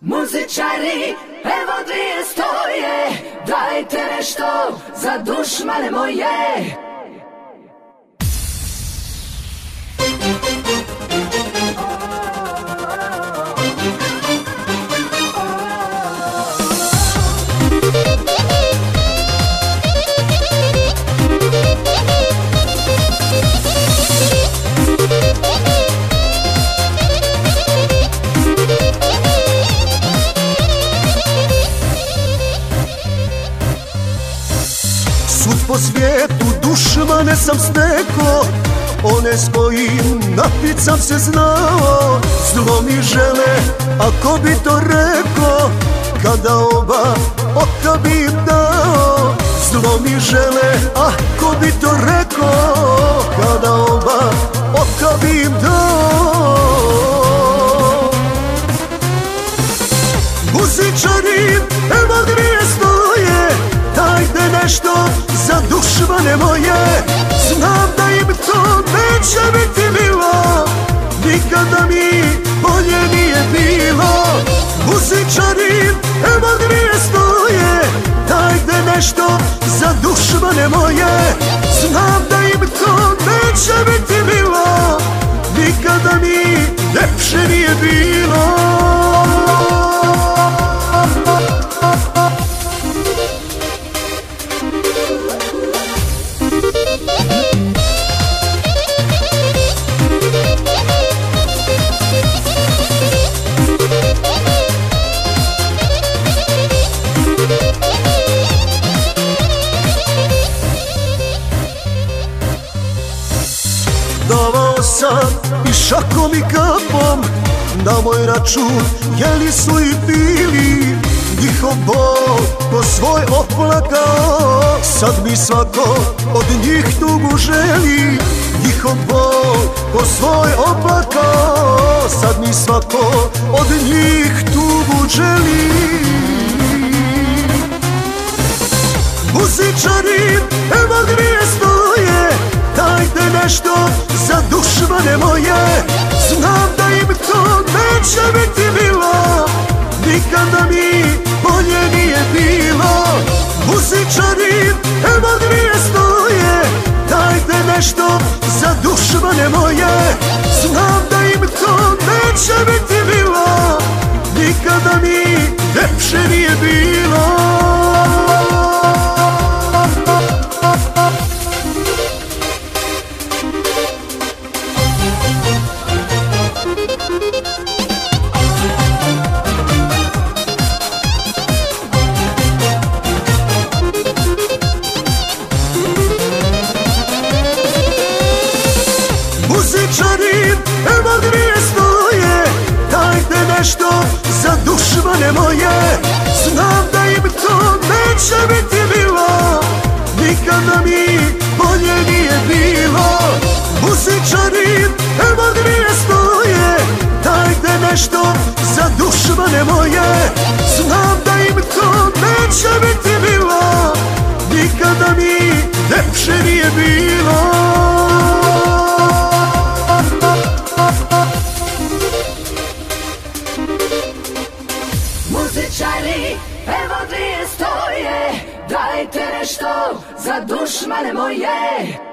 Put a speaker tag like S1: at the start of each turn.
S1: Muzičari, evo dvije stoje, dajte nešto za dušmane moje.
S2: Po svijetu dušmane sam steko One s kojim napit sam se znao. Zlo mi žele, ako bi to rekao Kada oba oka bi im dao. Zlo mi žele, ako bi to rekao Kada oba oka bi im dao. Muzičari, evo stoje Dajte nešto za dušmane moje. Znam da im to neće biti milo. Nikada mi bolje nije bilo. Muzičari, evo dvije stoje. Dajte nešto za dušmane moje. Znam da im to neće biti milo. Nikada mi lepše nije bilo sam i šakom i kapom Na moj račun jeli su i bili Njihov bol ko svoj oplakao Sad mi svako od njih tugu želi Njihov bol ko svoj oplakao Sad mi svako od biti milo Nikada mi bolje nije bilo. Muzičari, evo dvije stoje Dajte nešto za dušmane moje. Znam da im to neće biti milo Nikada mi lepše nije bilo nešto za dušmane moje? Znam da im to neće biti milo Nikada mi bolje nije bilo. Muzičari, evo dvije stoje Dajte nešto za dušmane moje. Znam da im to neće biti milo Nikada mi lepše nije bilo
S1: Muzičari, evo dvije stoje, dajte nešto za dušmane moje.